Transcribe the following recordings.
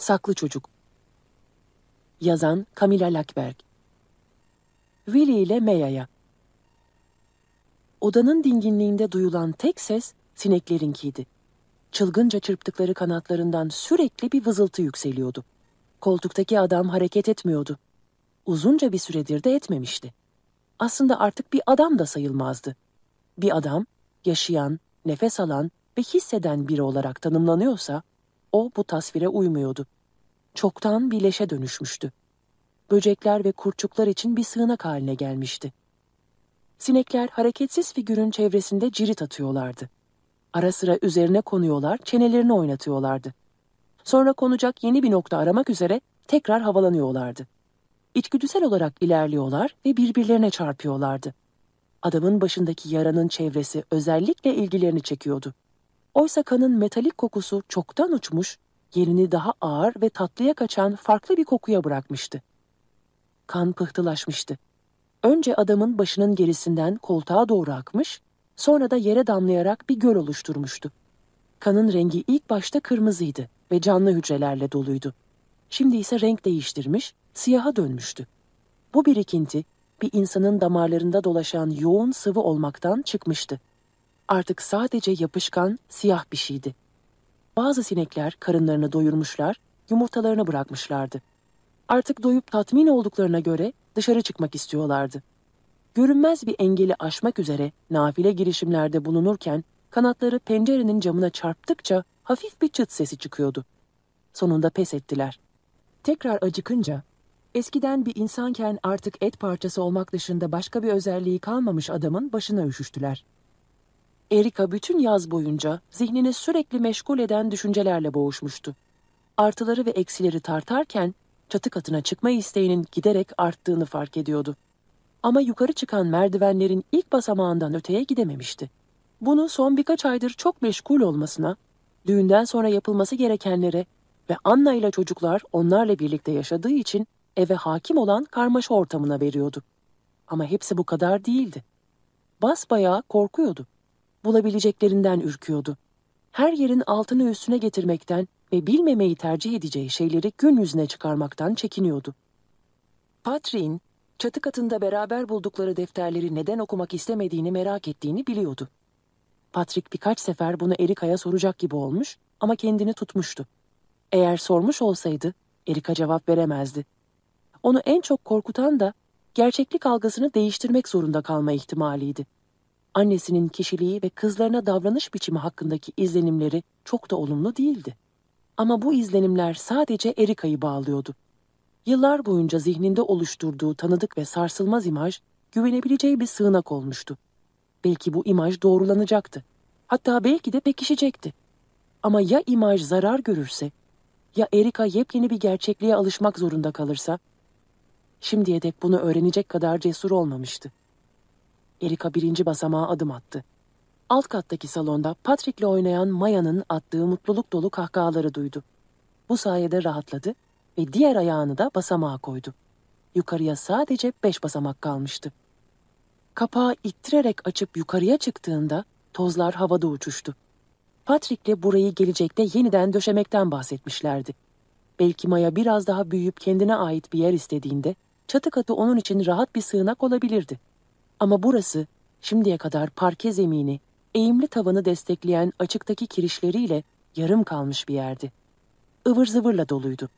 Saklı Çocuk Yazan Camila Lackberg Willy ile Maya'ya Odanın dinginliğinde duyulan tek ses sineklerinkiydi. Çılgınca çırptıkları kanatlarından sürekli bir vızıltı yükseliyordu. Koltuktaki adam hareket etmiyordu. Uzunca bir süredir de etmemişti. Aslında artık bir adam da sayılmazdı. Bir adam, yaşayan, nefes alan ve hisseden biri olarak tanımlanıyorsa, o bu tasvire uymuyordu. Çoktan bir leşe dönüşmüştü. Böcekler ve kurçuklar için bir sığınak haline gelmişti. Sinekler hareketsiz figürün çevresinde cirit atıyorlardı. Ara sıra üzerine konuyorlar, çenelerini oynatıyorlardı. Sonra konacak yeni bir nokta aramak üzere tekrar havalanıyorlardı. İçgüdüsel olarak ilerliyorlar ve birbirlerine çarpıyorlardı. Adamın başındaki yaranın çevresi özellikle ilgilerini çekiyordu. Oysa kanın metalik kokusu çoktan uçmuş, yerini daha ağır ve tatlıya kaçan farklı bir kokuya bırakmıştı. Kan pıhtılaşmıştı. Önce adamın başının gerisinden koltuğa doğru akmış, sonra da yere damlayarak bir göl oluşturmuştu. Kanın rengi ilk başta kırmızıydı ve canlı hücrelerle doluydu. Şimdi ise renk değiştirmiş, siyaha dönmüştü. Bu birikinti bir insanın damarlarında dolaşan yoğun sıvı olmaktan çıkmıştı. Artık sadece yapışkan, siyah bir şeydi. Bazı sinekler karınlarını doyurmuşlar, yumurtalarını bırakmışlardı. Artık doyup tatmin olduklarına göre dışarı çıkmak istiyorlardı. Görünmez bir engeli aşmak üzere nafile girişimlerde bulunurken kanatları pencerenin camına çarptıkça hafif bir çıt sesi çıkıyordu. Sonunda pes ettiler. Tekrar acıkınca, eskiden bir insanken artık et parçası olmak dışında başka bir özelliği kalmamış adamın başına üşüştüler. Erika bütün yaz boyunca zihnini sürekli meşgul eden düşüncelerle boğuşmuştu. Artıları ve eksileri tartarken çatı katına çıkma isteğinin giderek arttığını fark ediyordu. Ama yukarı çıkan merdivenlerin ilk basamağından öteye gidememişti. Bunu son birkaç aydır çok meşgul olmasına, düğünden sonra yapılması gerekenlere ve Anna ile çocuklar onlarla birlikte yaşadığı için eve hakim olan karmaşa ortamına veriyordu. Ama hepsi bu kadar değildi. Basbayağı korkuyordu. Bulabileceklerinden ürküyordu. Her yerin altını üstüne getirmekten ve bilmemeyi tercih edeceği şeyleri gün yüzüne çıkarmaktan çekiniyordu. Patrick'in çatı katında beraber buldukları defterleri neden okumak istemediğini merak ettiğini biliyordu. Patrick birkaç sefer bunu Erika'ya soracak gibi olmuş ama kendini tutmuştu. Eğer sormuş olsaydı Erika cevap veremezdi. Onu en çok korkutan da gerçeklik algısını değiştirmek zorunda kalma ihtimaliydi. Annesinin kişiliği ve kızlarına davranış biçimi hakkındaki izlenimleri çok da olumlu değildi. Ama bu izlenimler sadece Erika'yı bağlıyordu. Yıllar boyunca zihninde oluşturduğu tanıdık ve sarsılmaz imaj güvenebileceği bir sığınak olmuştu. Belki bu imaj doğrulanacaktı. Hatta belki de pekişecekti. Ama ya imaj zarar görürse, ya Erika yepyeni bir gerçekliğe alışmak zorunda kalırsa, şimdiye dek bunu öğrenecek kadar cesur olmamıştı. Erika birinci basamağa adım attı. Alt kattaki salonda Patrick'le oynayan Maya'nın attığı mutluluk dolu kahkahaları duydu. Bu sayede rahatladı ve diğer ayağını da basamağa koydu. Yukarıya sadece beş basamak kalmıştı. Kapağı ittirerek açıp yukarıya çıktığında tozlar havada uçuştu. Patrick'le burayı gelecekte yeniden döşemekten bahsetmişlerdi. Belki Maya biraz daha büyüyüp kendine ait bir yer istediğinde çatı katı onun için rahat bir sığınak olabilirdi. Ama burası şimdiye kadar parke zemini, eğimli tavanı destekleyen açıktaki kirişleriyle yarım kalmış bir yerdi. Ivır zıvırla doluydu.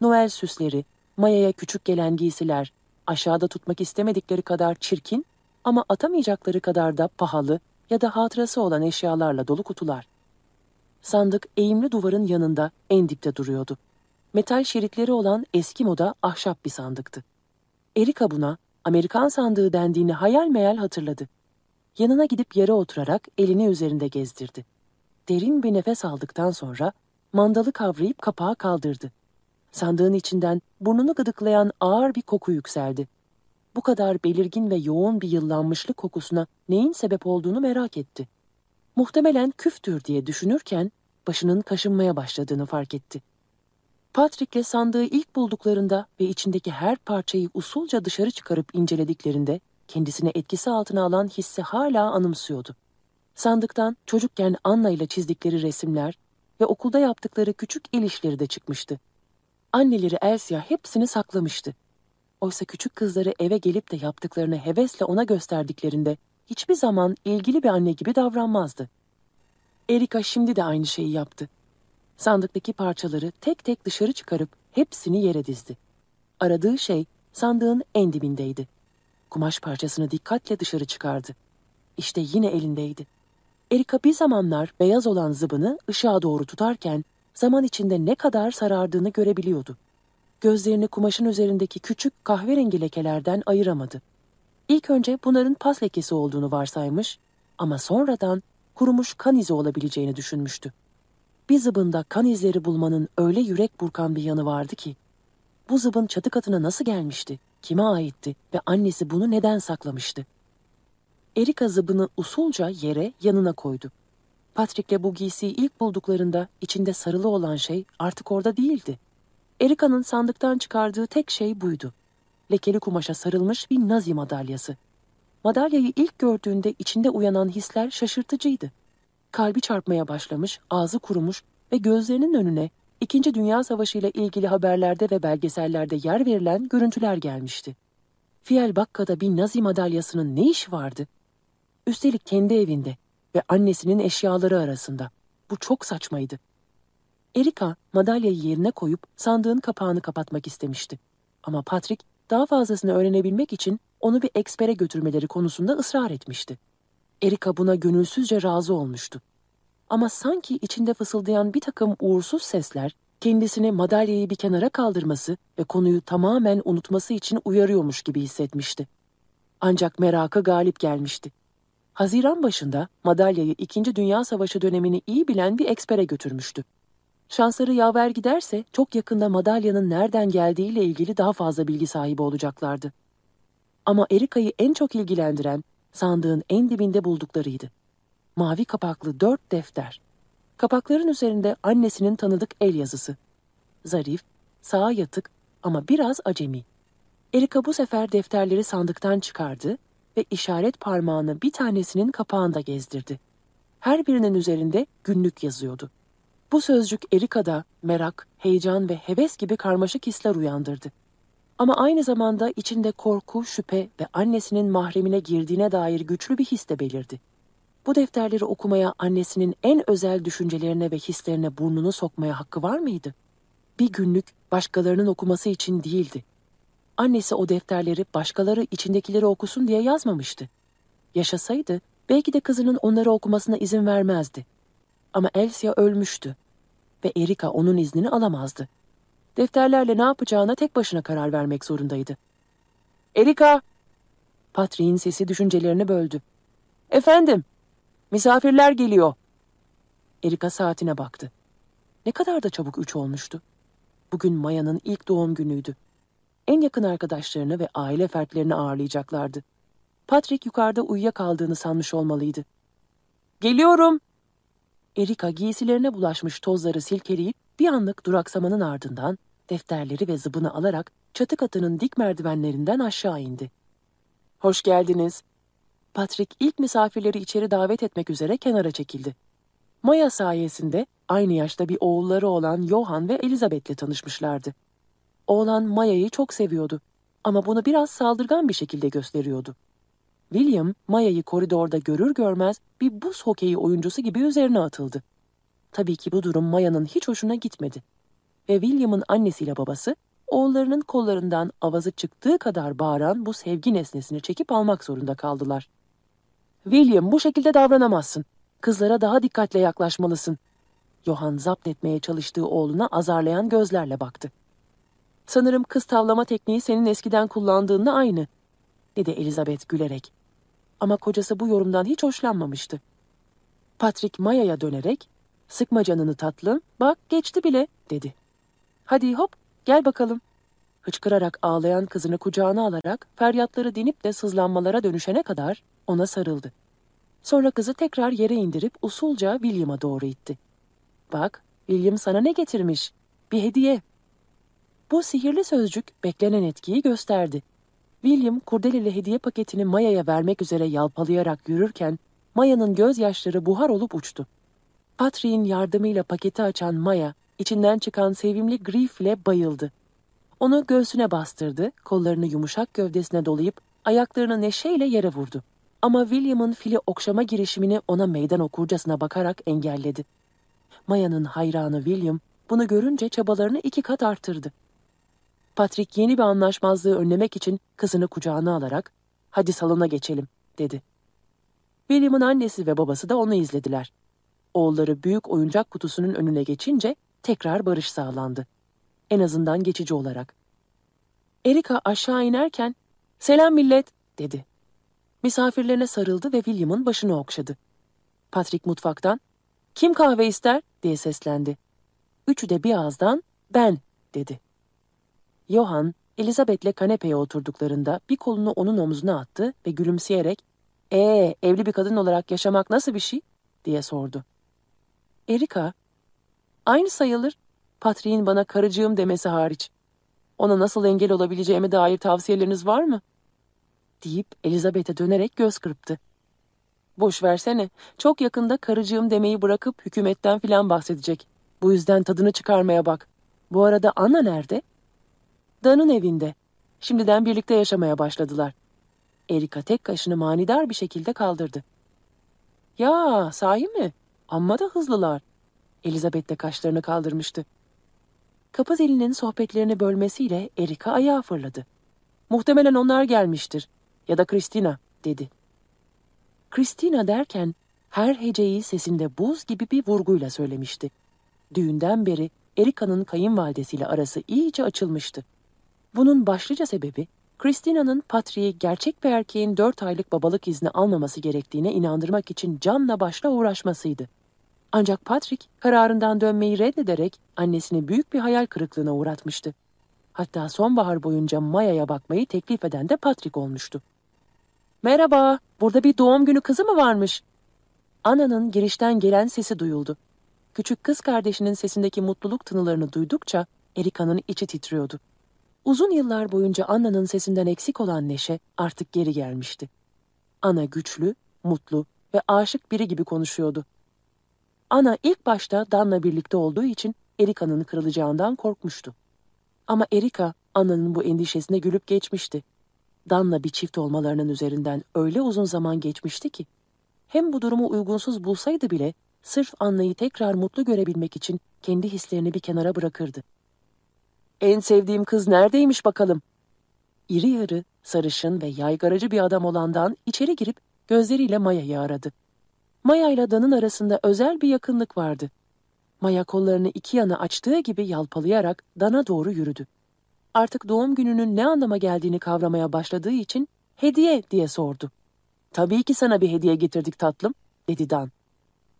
Noel süsleri, Maya'ya küçük gelen giysiler, aşağıda tutmak istemedikleri kadar çirkin ama atamayacakları kadar da pahalı ya da hatırası olan eşyalarla dolu kutular. Sandık eğimli duvarın yanında en dipte duruyordu. Metal şeritleri olan eski moda ahşap bir sandıktı. Erika buna Amerikan sandığı dendiğini hayal meyal hatırladı. Yanına gidip yere oturarak elini üzerinde gezdirdi. Derin bir nefes aldıktan sonra mandalı kavrayıp kapağı kaldırdı. Sandığın içinden burnunu gıdıklayan ağır bir koku yükseldi. Bu kadar belirgin ve yoğun bir yıllanmışlık kokusuna neyin sebep olduğunu merak etti. Muhtemelen küftür diye düşünürken başının kaşınmaya başladığını fark etti. Patrick'le sandığı ilk bulduklarında ve içindeki her parçayı usulca dışarı çıkarıp incelediklerinde kendisine etkisi altına alan hissi hala anımsıyordu. Sandıktan çocukken Anna ile çizdikleri resimler ve okulda yaptıkları küçük el işleri de çıkmıştı. Anneleri Elsia hepsini saklamıştı. Oysa küçük kızları eve gelip de yaptıklarını hevesle ona gösterdiklerinde hiçbir zaman ilgili bir anne gibi davranmazdı. Erika şimdi de aynı şeyi yaptı. Sandıktaki parçaları tek tek dışarı çıkarıp hepsini yere dizdi. Aradığı şey sandığın en dibindeydi. Kumaş parçasını dikkatle dışarı çıkardı. İşte yine elindeydi. Erika bir zamanlar beyaz olan zıbını ışığa doğru tutarken zaman içinde ne kadar sarardığını görebiliyordu. Gözlerini kumaşın üzerindeki küçük kahverengi lekelerden ayıramadı. İlk önce bunların pas lekesi olduğunu varsaymış ama sonradan kurumuş kan izi olabileceğini düşünmüştü. Bir zıbında kan izleri bulmanın öyle yürek burkan bir yanı vardı ki, bu zıbın çatı katına nasıl gelmişti, kime aitti ve annesi bunu neden saklamıştı? Erika zıbını usulca yere yanına koydu. Patrick'le bu giysiyi ilk bulduklarında içinde sarılı olan şey artık orada değildi. Erika'nın sandıktan çıkardığı tek şey buydu. Lekeli kumaşa sarılmış bir nazi madalyası. Madalyayı ilk gördüğünde içinde uyanan hisler şaşırtıcıydı. Kalbi çarpmaya başlamış, ağzı kurumuş ve gözlerinin önüne İkinci Dünya Savaşı ile ilgili haberlerde ve belgesellerde yer verilen görüntüler gelmişti. Fiel Bakka'da bir Nazi madalyasının ne işi vardı? Üstelik kendi evinde ve annesinin eşyaları arasında. Bu çok saçmaydı. Erika madalyayı yerine koyup sandığın kapağını kapatmak istemişti. Ama Patrick daha fazlasını öğrenebilmek için onu bir ekspere götürmeleri konusunda ısrar etmişti. Erika buna gönülsüzce razı olmuştu. Ama sanki içinde fısıldayan bir takım uğursuz sesler kendisini madalyayı bir kenara kaldırması ve konuyu tamamen unutması için uyarıyormuş gibi hissetmişti. Ancak merakı galip gelmişti. Haziran başında madalyayı İkinci Dünya Savaşı dönemini iyi bilen bir ekspere götürmüştü. Şansları yaver giderse çok yakında madalyanın nereden geldiğiyle ilgili daha fazla bilgi sahibi olacaklardı. Ama Erika'yı en çok ilgilendiren sandığın en dibinde bulduklarıydı. Mavi kapaklı dört defter. Kapakların üzerinde annesinin tanıdık el yazısı. Zarif, sağa yatık ama biraz acemi. Erika bu sefer defterleri sandıktan çıkardı ve işaret parmağını bir tanesinin kapağında gezdirdi. Her birinin üzerinde günlük yazıyordu. Bu sözcük Erika'da merak, heyecan ve heves gibi karmaşık hisler uyandırdı. Ama aynı zamanda içinde korku, şüphe ve annesinin mahremine girdiğine dair güçlü bir his de belirdi. Bu defterleri okumaya annesinin en özel düşüncelerine ve hislerine burnunu sokmaya hakkı var mıydı? Bir günlük başkalarının okuması için değildi. Annesi o defterleri başkaları içindekileri okusun diye yazmamıştı. Yaşasaydı belki de kızının onları okumasına izin vermezdi. Ama Elsia ölmüştü ve Erika onun iznini alamazdı. Defterlerle ne yapacağına tek başına karar vermek zorundaydı. Erika! Patrick'in sesi düşüncelerini böldü. Efendim, misafirler geliyor. Erika saatine baktı. Ne kadar da çabuk üç olmuştu. Bugün Maya'nın ilk doğum günüydü. En yakın arkadaşlarını ve aile fertlerini ağırlayacaklardı. Patrick yukarıda uyuyakaldığını sanmış olmalıydı. Geliyorum. Erika giysilerine bulaşmış tozları silkeleyip bir anlık duraksamanın ardından defterleri ve zıbını alarak çatı katının dik merdivenlerinden aşağı indi. Hoş geldiniz. Patrick ilk misafirleri içeri davet etmek üzere kenara çekildi. Maya sayesinde aynı yaşta bir oğulları olan Johan ve Elizabeth'le tanışmışlardı. Oğlan Maya'yı çok seviyordu ama bunu biraz saldırgan bir şekilde gösteriyordu. William, Maya'yı koridorda görür görmez bir buz hokeyi oyuncusu gibi üzerine atıldı. Tabii ki bu durum Maya'nın hiç hoşuna gitmedi. Ve William'ın annesiyle babası, oğullarının kollarından avazı çıktığı kadar bağıran bu sevgi nesnesini çekip almak zorunda kaldılar. William bu şekilde davranamazsın. Kızlara daha dikkatle yaklaşmalısın. Johan zapt etmeye çalıştığı oğluna azarlayan gözlerle baktı. Sanırım kız tavlama tekniği senin eskiden kullandığınla aynı, dedi Elizabeth gülerek. Ama kocası bu yorumdan hiç hoşlanmamıştı. Patrick Maya'ya dönerek, sıkma canını tatlım, bak geçti bile, dedi. Hadi hop, gel bakalım. Hıçkırarak ağlayan kızını kucağına alarak feryatları dinip de sızlanmalara dönüşene kadar ona sarıldı. Sonra kızı tekrar yere indirip usulca William'a doğru itti. Bak, William sana ne getirmiş? Bir hediye. Bu sihirli sözcük beklenen etkiyi gösterdi. William kurdeleli hediye paketini Maya'ya vermek üzere yalpalayarak yürürken Maya'nın gözyaşları buhar olup uçtu. Patrick'in yardımıyla paketi açan Maya içinden çıkan sevimli grifle bayıldı. Onu göğsüne bastırdı, kollarını yumuşak gövdesine dolayıp ayaklarını neşeyle yere vurdu. Ama William'ın fili okşama girişimini ona meydan okurcasına bakarak engelledi. Maya'nın hayranı William bunu görünce çabalarını iki kat arttırdı. Patrick yeni bir anlaşmazlığı önlemek için kızını kucağına alarak "Hadi salona geçelim." dedi. William'ın annesi ve babası da onu izlediler. Oğulları büyük oyuncak kutusunun önüne geçince tekrar barış sağlandı. En azından geçici olarak. Erika aşağı inerken "Selam millet." dedi. Misafirlerine sarıldı ve William'ın başını okşadı. Patrick mutfaktan "Kim kahve ister?" diye seslendi. Üçü de bir ağızdan "Ben." dedi. Johan, Elizabeth'le kanepeye oturduklarında bir kolunu onun omzuna attı ve gülümseyerek ''Ee, evli bir kadın olarak yaşamak nasıl bir şey?'' diye sordu. Erika, ''Aynı sayılır, Patrick'in bana karıcığım demesi hariç. Ona nasıl engel olabileceğime dair tavsiyeleriniz var mı?'' deyip Elizabeth'e dönerek göz kırptı. ''Boş versene, çok yakında karıcığım demeyi bırakıp hükümetten filan bahsedecek. Bu yüzden tadını çıkarmaya bak. Bu arada Anna nerede?'' Dan'ın evinde. Şimdiden birlikte yaşamaya başladılar. Erika tek kaşını manidar bir şekilde kaldırdı. Ya sahi mi? Amma da hızlılar. Elizabeth de kaşlarını kaldırmıştı. Kapı zilinin sohbetlerini bölmesiyle Erika ayağa fırladı. Muhtemelen onlar gelmiştir. Ya da Christina, dedi. Christina derken her heceyi sesinde buz gibi bir vurguyla söylemişti. Düğünden beri Erika'nın kayınvalidesiyle arası iyice açılmıştı. Bunun başlıca sebebi Christina'nın Patrick'i gerçek bir erkeğin dört aylık babalık izni almaması gerektiğine inandırmak için canla başla uğraşmasıydı. Ancak Patrick kararından dönmeyi reddederek annesini büyük bir hayal kırıklığına uğratmıştı. Hatta sonbahar boyunca Maya'ya bakmayı teklif eden de Patrick olmuştu. Merhaba, burada bir doğum günü kızı mı varmış? Ana'nın girişten gelen sesi duyuldu. Küçük kız kardeşinin sesindeki mutluluk tınılarını duydukça Erika'nın içi titriyordu. Uzun yıllar boyunca Anna'nın sesinden eksik olan neşe artık geri gelmişti. Ana güçlü, mutlu ve aşık biri gibi konuşuyordu. Ana ilk başta Dan'la birlikte olduğu için Erika'nın kırılacağından korkmuştu. Ama Erika, Anna'nın bu endişesine gülüp geçmişti. Dan'la bir çift olmalarının üzerinden öyle uzun zaman geçmişti ki, hem bu durumu uygunsuz bulsaydı bile sırf Anna'yı tekrar mutlu görebilmek için kendi hislerini bir kenara bırakırdı. En sevdiğim kız neredeymiş bakalım? İri yarı, sarışın ve yaygaracı bir adam olandan içeri girip gözleriyle Maya'yı aradı. Maya ile Dan'ın arasında özel bir yakınlık vardı. Maya kollarını iki yana açtığı gibi yalpalayarak Dan'a doğru yürüdü. Artık doğum gününün ne anlama geldiğini kavramaya başladığı için hediye diye sordu. Tabii ki sana bir hediye getirdik tatlım, dedi Dan.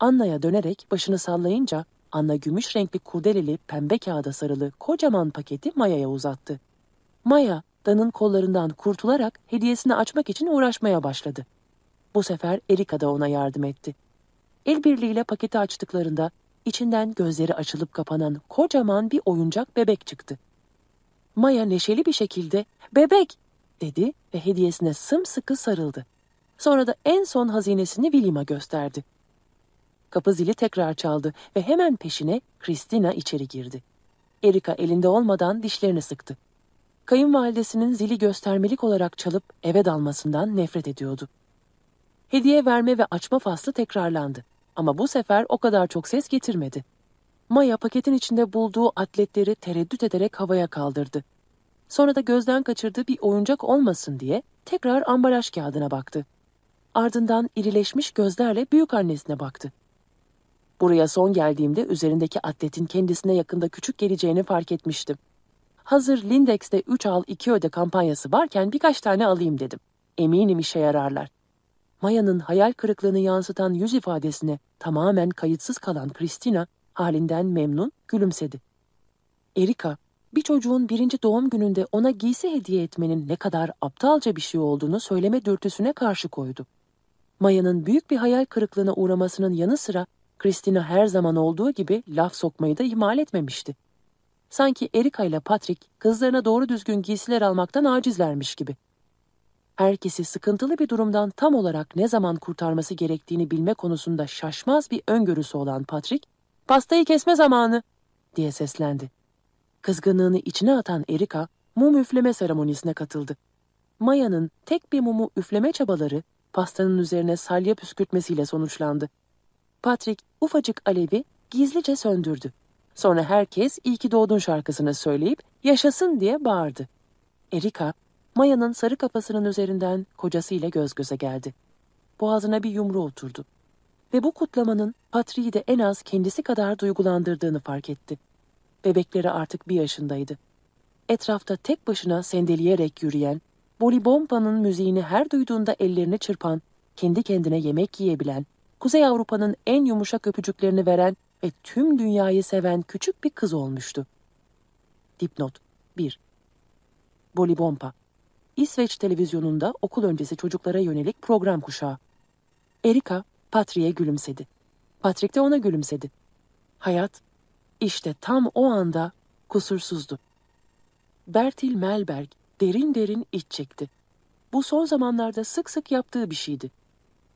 Anna'ya dönerek başını sallayınca Anna gümüş renkli kurdeleli pembe kağıda sarılı kocaman paketi Maya'ya uzattı. Maya, Dan'ın kollarından kurtularak hediyesini açmak için uğraşmaya başladı. Bu sefer Erika da ona yardım etti. El birliğiyle paketi açtıklarında içinden gözleri açılıp kapanan kocaman bir oyuncak bebek çıktı. Maya neşeli bir şekilde "Bebek!" dedi ve hediyesine sımsıkı sarıldı. Sonra da en son hazinesini William'a gösterdi. Kapı zili tekrar çaldı ve hemen peşine Christina içeri girdi. Erika elinde olmadan dişlerini sıktı. Kayınvalidesinin zili göstermelik olarak çalıp eve dalmasından nefret ediyordu. Hediye verme ve açma faslı tekrarlandı. Ama bu sefer o kadar çok ses getirmedi. Maya paketin içinde bulduğu atletleri tereddüt ederek havaya kaldırdı. Sonra da gözden kaçırdığı bir oyuncak olmasın diye tekrar ambalaj kağıdına baktı. Ardından irileşmiş gözlerle büyük annesine baktı. Buraya son geldiğimde üzerindeki atletin kendisine yakında küçük geleceğini fark etmiştim. Hazır Lindex'te 3 al 2 öde kampanyası varken birkaç tane alayım dedim. Eminim işe yararlar. Maya'nın hayal kırıklığını yansıtan yüz ifadesine tamamen kayıtsız kalan Christina halinden memnun gülümsedi. Erika, bir çocuğun birinci doğum gününde ona giysi hediye etmenin ne kadar aptalca bir şey olduğunu söyleme dürtüsüne karşı koydu. Maya'nın büyük bir hayal kırıklığına uğramasının yanı sıra Christina her zaman olduğu gibi laf sokmayı da ihmal etmemişti. Sanki Erika ile Patrick kızlarına doğru düzgün giysiler almaktan acizlermiş gibi. Herkesi sıkıntılı bir durumdan tam olarak ne zaman kurtarması gerektiğini bilme konusunda şaşmaz bir öngörüsü olan Patrick, pastayı kesme zamanı diye seslendi. Kızgınlığını içine atan Erika, mum üfleme seremonisine katıldı. Maya'nın tek bir mumu üfleme çabaları pastanın üzerine salya püskürtmesiyle sonuçlandı. Patrick ufacık alevi gizlice söndürdü. Sonra herkes iyi ki doğdun şarkısını söyleyip yaşasın diye bağırdı. Erika, Maya'nın sarı kafasının üzerinden kocasıyla göz göze geldi. Boğazına bir yumru oturdu. Ve bu kutlamanın Patrick'i de en az kendisi kadar duygulandırdığını fark etti. Bebekleri artık bir yaşındaydı. Etrafta tek başına sendeleyerek yürüyen, Bolibompa'nın müziğini her duyduğunda ellerini çırpan, kendi kendine yemek yiyebilen, Kuzey Avrupa'nın en yumuşak öpücüklerini veren ve tüm dünyayı seven küçük bir kız olmuştu. Dipnot 1. Bolibompa İsveç televizyonunda okul öncesi çocuklara yönelik program kuşağı. Erika, Patrick'e gülümsedi. Patrick de ona gülümsedi. Hayat, işte tam o anda kusursuzdu. Bertil Melberg derin derin iç çekti. Bu son zamanlarda sık sık yaptığı bir şeydi.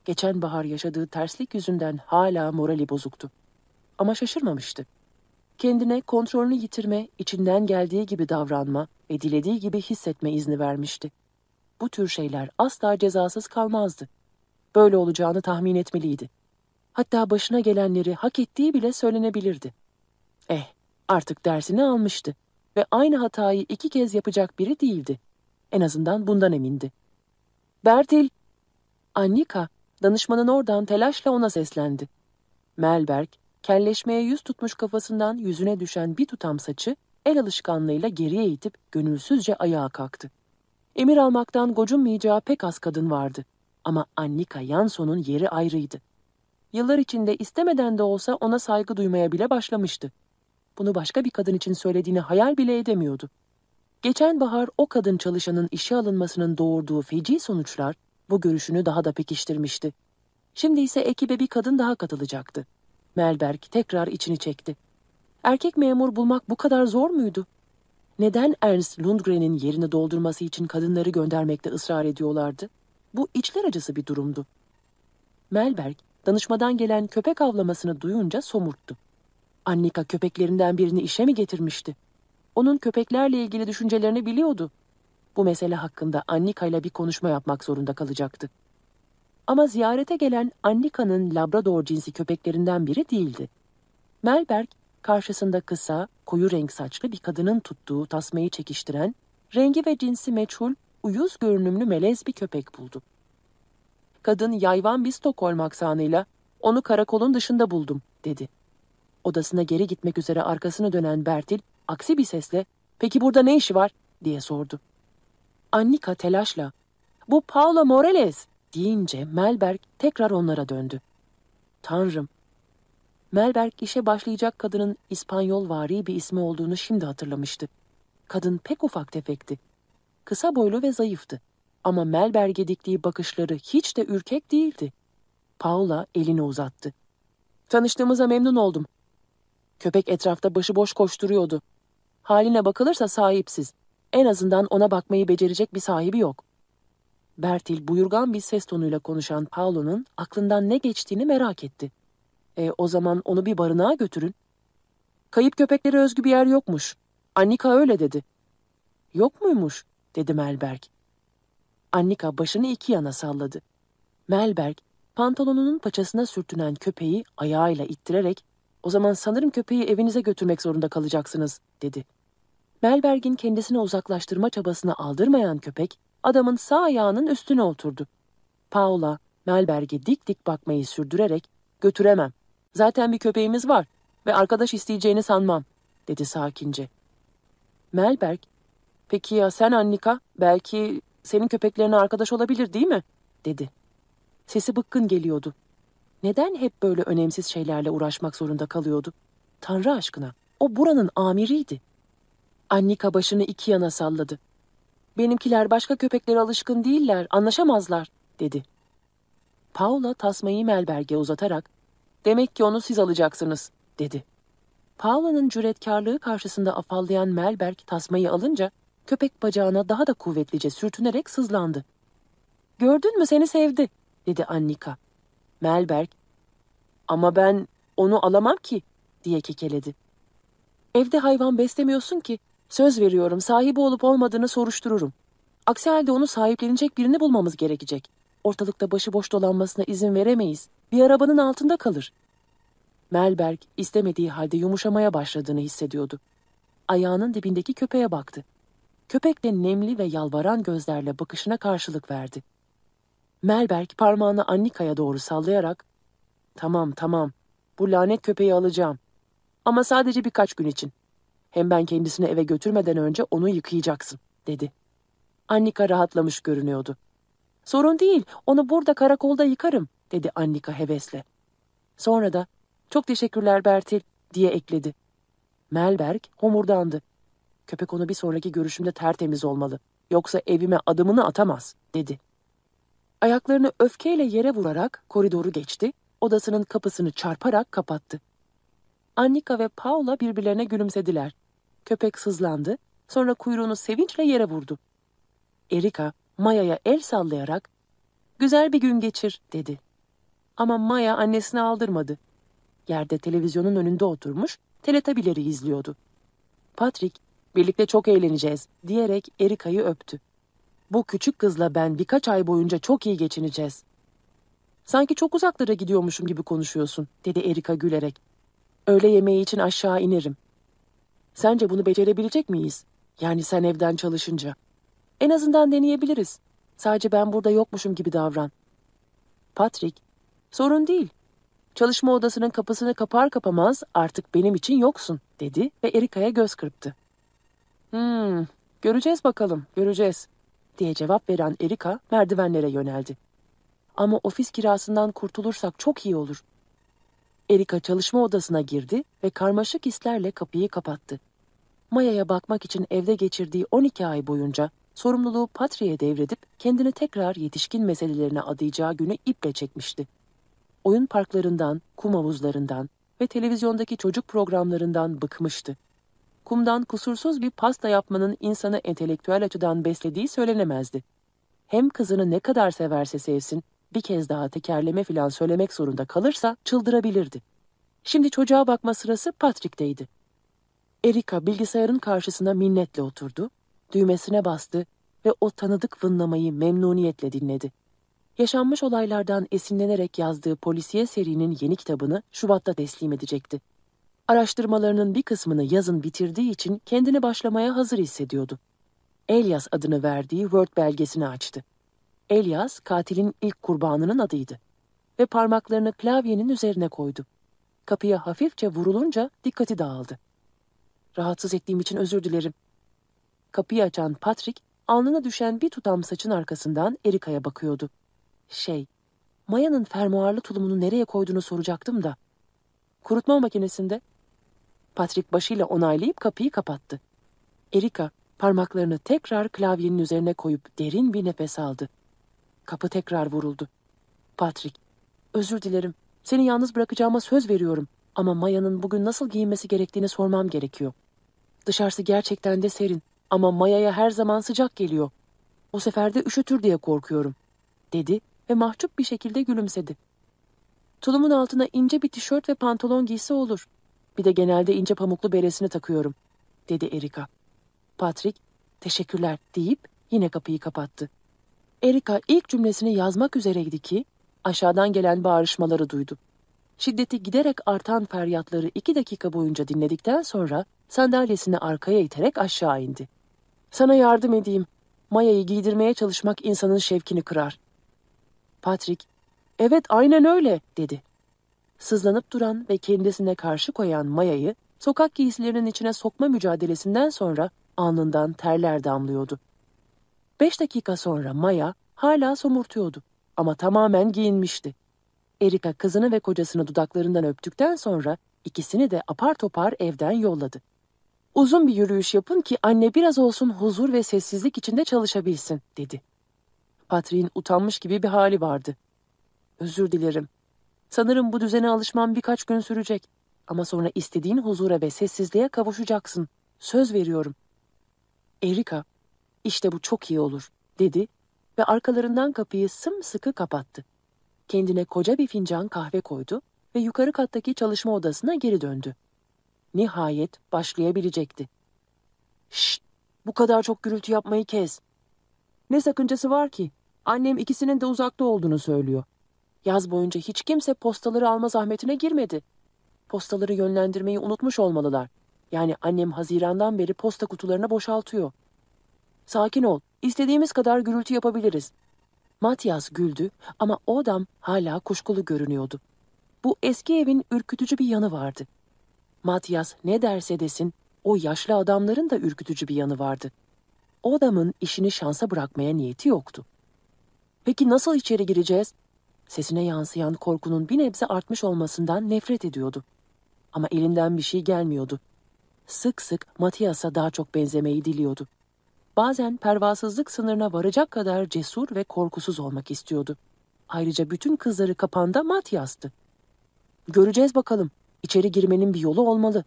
Geçen bahar yaşadığı terslik yüzünden hala morali bozuktu. Ama şaşırmamıştı. Kendine kontrolünü yitirme, içinden geldiği gibi davranma ve dilediği gibi hissetme izni vermişti. Bu tür şeyler asla cezasız kalmazdı. Böyle olacağını tahmin etmeliydi. Hatta başına gelenleri hak ettiği bile söylenebilirdi. Eh, artık dersini almıştı ve aynı hatayı iki kez yapacak biri değildi. En azından bundan emindi. Bertil! Annika, danışmanın oradan telaşla ona seslendi. Melberg, kelleşmeye yüz tutmuş kafasından yüzüne düşen bir tutam saçı el alışkanlığıyla geriye itip gönülsüzce ayağa kalktı. Emir almaktan gocunmayacağı pek az kadın vardı. Ama Annika Janson'un yeri ayrıydı. Yıllar içinde istemeden de olsa ona saygı duymaya bile başlamıştı. Bunu başka bir kadın için söylediğini hayal bile edemiyordu. Geçen bahar o kadın çalışanın işe alınmasının doğurduğu feci sonuçlar bu görüşünü daha da pekiştirmişti. Şimdi ise ekibe bir kadın daha katılacaktı. Melberg tekrar içini çekti. Erkek memur bulmak bu kadar zor muydu? Neden Ernst Lundgren'in yerini doldurması için kadınları göndermekte ısrar ediyorlardı? Bu içler acısı bir durumdu. Melberg, danışmadan gelen köpek avlamasını duyunca somurttu. Annika köpeklerinden birini işe mi getirmişti? Onun köpeklerle ilgili düşüncelerini biliyordu. Bu mesele hakkında Annika ile bir konuşma yapmak zorunda kalacaktı. Ama ziyarete gelen Annika'nın Labrador cinsi köpeklerinden biri değildi. Melberg, karşısında kısa, koyu renk saçlı bir kadının tuttuğu tasmayı çekiştiren, rengi ve cinsi meçhul, uyuz görünümlü melez bir köpek buldu. Kadın yayvan bir Stockholm aksanıyla, onu karakolun dışında buldum, dedi. Odasına geri gitmek üzere arkasını dönen Bertil, aksi bir sesle, peki burada ne işi var, diye sordu. Annika telaşla, bu Paula Morales, deyince Melberg tekrar onlara döndü. Tanrım, Melberg işe başlayacak kadının İspanyol vari bir ismi olduğunu şimdi hatırlamıştı. Kadın pek ufak tefekti. Kısa boylu ve zayıftı. Ama Melberg'e diktiği bakışları hiç de ürkek değildi. Paula elini uzattı. Tanıştığımıza memnun oldum. Köpek etrafta başıboş koşturuyordu. Haline bakılırsa sahipsiz. En azından ona bakmayı becerecek bir sahibi yok. Bertil buyurgan bir ses tonuyla konuşan Paolo'nun aklından ne geçtiğini merak etti. E, o zaman onu bir barınağa götürün. Kayıp köpeklere özgü bir yer yokmuş. Annika öyle dedi. Yok muymuş? dedi Melberg. Annika başını iki yana salladı. Melberg, pantolonunun paçasına sürtünen köpeği ayağıyla ittirerek, o zaman sanırım köpeği evinize götürmek zorunda kalacaksınız, dedi. Melberg'in kendisine uzaklaştırma çabasını aldırmayan köpek, adamın sağ ayağının üstüne oturdu. Paula, Melberg'e dik dik bakmayı sürdürerek, götüremem, Zaten bir köpeğimiz var ve arkadaş isteyeceğini sanmam, dedi sakince. Melberg, peki ya sen Annika, belki senin köpeklerine arkadaş olabilir değil mi? dedi. Sesi bıkkın geliyordu. Neden hep böyle önemsiz şeylerle uğraşmak zorunda kalıyordu? Tanrı aşkına, o buranın amiriydi. Annika başını iki yana salladı. Benimkiler başka köpeklere alışkın değiller, anlaşamazlar, dedi. Paula tasmayı Melberg'e uzatarak Demek ki onu siz alacaksınız, dedi. Paula'nın cüretkarlığı karşısında afallayan Melberg tasmayı alınca köpek bacağına daha da kuvvetlice sürtünerek sızlandı. Gördün mü seni sevdi, dedi Annika. Melberg, ama ben onu alamam ki, diye kekeledi. Evde hayvan beslemiyorsun ki. Söz veriyorum sahibi olup olmadığını soruştururum. Aksi halde onu sahiplenecek birini bulmamız gerekecek. Ortalıkta başıboş dolanmasına izin veremeyiz. Bir arabanın altında kalır. Melberg istemediği halde yumuşamaya başladığını hissediyordu. Ayağının dibindeki köpeğe baktı. Köpek de nemli ve yalvaran gözlerle bakışına karşılık verdi. Melberg parmağını Annika'ya doğru sallayarak ''Tamam tamam, bu lanet köpeği alacağım. Ama sadece birkaç gün için. Hem ben kendisini eve götürmeden önce onu yıkayacaksın.'' dedi. Annika rahatlamış görünüyordu. ''Sorun değil, onu burada karakolda yıkarım.'' dedi Annika hevesle. Sonra da ''Çok teşekkürler Bertil.'' diye ekledi. Melberg homurdandı. Köpek onu bir sonraki görüşümde tertemiz olmalı. Yoksa evime adımını atamaz, dedi. Ayaklarını öfkeyle yere vurarak koridoru geçti, odasının kapısını çarparak kapattı. Annika ve Paula birbirlerine gülümsediler. Köpek sızlandı, sonra kuyruğunu sevinçle yere vurdu. Erika, Maya'ya el sallayarak, ''Güzel bir gün geçir.'' dedi. Ama Maya annesine aldırmadı. Yerde televizyonun önünde oturmuş, teletabileri izliyordu. Patrick, birlikte çok eğleneceğiz diyerek Erika'yı öptü. Bu küçük kızla ben birkaç ay boyunca çok iyi geçineceğiz. Sanki çok uzaklara gidiyormuşum gibi konuşuyorsun, dedi Erika gülerek. Öğle yemeği için aşağı inerim. Sence bunu becerebilecek miyiz? Yani sen evden çalışınca. En azından deneyebiliriz. Sadece ben burada yokmuşum gibi davran. Patrick, sorun değil. Çalışma odasının kapısını kapar kapamaz artık benim için yoksun, dedi ve Erika'ya göz kırptı. Hmm, göreceğiz bakalım, göreceğiz diye cevap veren Erika merdivenlere yöneldi. Ama ofis kirasından kurtulursak çok iyi olur. Erika çalışma odasına girdi ve karmaşık hislerle kapıyı kapattı. Maya'ya bakmak için evde geçirdiği 12 ay boyunca sorumluluğu Patri'ye devredip kendini tekrar yetişkin meselelerine adayacağı günü iple çekmişti. Oyun parklarından, kum havuzlarından ve televizyondaki çocuk programlarından bıkmıştı kumdan kusursuz bir pasta yapmanın insanı entelektüel açıdan beslediği söylenemezdi. Hem kızını ne kadar severse sevsin, bir kez daha tekerleme filan söylemek zorunda kalırsa çıldırabilirdi. Şimdi çocuğa bakma sırası Patrick'teydi. Erika bilgisayarın karşısına minnetle oturdu, düğmesine bastı ve o tanıdık vınlamayı memnuniyetle dinledi. Yaşanmış olaylardan esinlenerek yazdığı polisiye serinin yeni kitabını Şubat'ta teslim edecekti. Araştırmalarının bir kısmını yazın bitirdiği için kendini başlamaya hazır hissediyordu. Elias adını verdiği Word belgesini açtı. Elias, katilin ilk kurbanının adıydı. Ve parmaklarını klavyenin üzerine koydu. Kapıya hafifçe vurulunca dikkati dağıldı. Rahatsız ettiğim için özür dilerim. Kapıyı açan Patrick, alnına düşen bir tutam saçın arkasından Erika'ya bakıyordu. Şey, Maya'nın fermuarlı tulumunu nereye koyduğunu soracaktım da. Kurutma makinesinde Patrick başıyla onaylayıp kapıyı kapattı. Erika parmaklarını tekrar klavyenin üzerine koyup derin bir nefes aldı. Kapı tekrar vuruldu. Patrick, özür dilerim. Seni yalnız bırakacağıma söz veriyorum. Ama Maya'nın bugün nasıl giyinmesi gerektiğini sormam gerekiyor. Dışarısı gerçekten de serin ama Maya'ya her zaman sıcak geliyor. O sefer de üşütür diye korkuyorum, dedi ve mahcup bir şekilde gülümsedi. Tulumun altına ince bir tişört ve pantolon giysi olur. Bir de genelde ince pamuklu beresini takıyorum, dedi Erika. Patrick, teşekkürler deyip yine kapıyı kapattı. Erika ilk cümlesini yazmak üzereydi ki aşağıdan gelen bağırışmaları duydu. Şiddeti giderek artan feryatları iki dakika boyunca dinledikten sonra sandalyesini arkaya iterek aşağı indi. Sana yardım edeyim. Maya'yı giydirmeye çalışmak insanın şevkini kırar. Patrick, evet aynen öyle dedi sızlanıp duran ve kendisine karşı koyan Maya'yı sokak giysilerinin içine sokma mücadelesinden sonra alnından terler damlıyordu. Beş dakika sonra Maya hala somurtuyordu ama tamamen giyinmişti. Erika kızını ve kocasını dudaklarından öptükten sonra ikisini de apar topar evden yolladı. Uzun bir yürüyüş yapın ki anne biraz olsun huzur ve sessizlik içinde çalışabilsin, dedi. Patrick'in utanmış gibi bir hali vardı. Özür dilerim, Sanırım bu düzene alışmam birkaç gün sürecek. Ama sonra istediğin huzura ve sessizliğe kavuşacaksın. Söz veriyorum. Erika, işte bu çok iyi olur, dedi ve arkalarından kapıyı sımsıkı kapattı. Kendine koca bir fincan kahve koydu ve yukarı kattaki çalışma odasına geri döndü. nihayet başlayabilecekti. Şşt! Bu kadar çok gürültü yapmayı kes. Ne sakıncası var ki? Annem ikisinin de uzakta olduğunu söylüyor. Yaz boyunca hiç kimse postaları alma zahmetine girmedi. Postaları yönlendirmeyi unutmuş olmalılar. Yani annem Haziran'dan beri posta kutularını boşaltıyor. Sakin ol, istediğimiz kadar gürültü yapabiliriz. Matias güldü ama o adam hala kuşkulu görünüyordu. Bu eski evin ürkütücü bir yanı vardı. Matias ne derse desin o yaşlı adamların da ürkütücü bir yanı vardı. O adamın işini şansa bırakmaya niyeti yoktu. Peki nasıl içeri gireceğiz? Sesine yansıyan korkunun bir nebze artmış olmasından nefret ediyordu. Ama elinden bir şey gelmiyordu. Sık sık Matias'a daha çok benzemeyi diliyordu. Bazen pervasızlık sınırına varacak kadar cesur ve korkusuz olmak istiyordu. Ayrıca bütün kızları kapanda Matias'tı. Göreceğiz bakalım. İçeri girmenin bir yolu olmalı.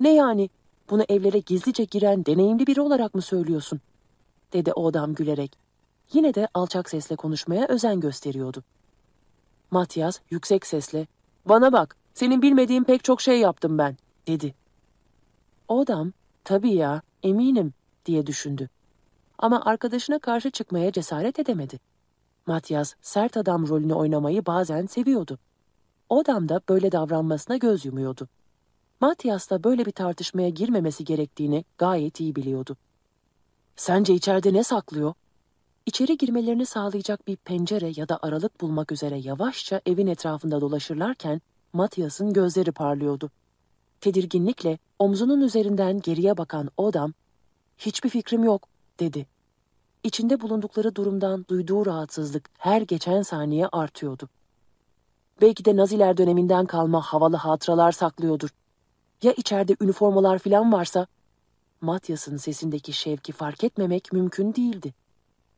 Ne yani? Bunu evlere gizlice giren deneyimli biri olarak mı söylüyorsun? Dedi o adam gülerek. Yine de alçak sesle konuşmaya özen gösteriyordu. Matias yüksek sesle, ''Bana bak, senin bilmediğin pek çok şey yaptım ben.'' dedi. O adam, ''Tabii ya, eminim.'' Diye düşündü. Ama arkadaşına karşı çıkmaya cesaret edemedi. Matias sert adam rolünü oynamayı bazen seviyordu. O adam da böyle davranmasına göz yumuyordu. Matias da böyle bir tartışmaya girmemesi gerektiğini gayet iyi biliyordu. Sence içeride ne saklıyor? İçeri girmelerini sağlayacak bir pencere ya da aralık bulmak üzere yavaşça evin etrafında dolaşırlarken Matias'ın gözleri parlıyordu. Tedirginlikle omzunun üzerinden geriye bakan o adam, ''Hiçbir fikrim yok.'' dedi. İçinde bulundukları durumdan duyduğu rahatsızlık her geçen saniye artıyordu. Belki de Naziler döneminden kalma havalı hatıralar saklıyordur. Ya içeride üniformalar falan varsa? Matyas'ın sesindeki şevki fark etmemek mümkün değildi.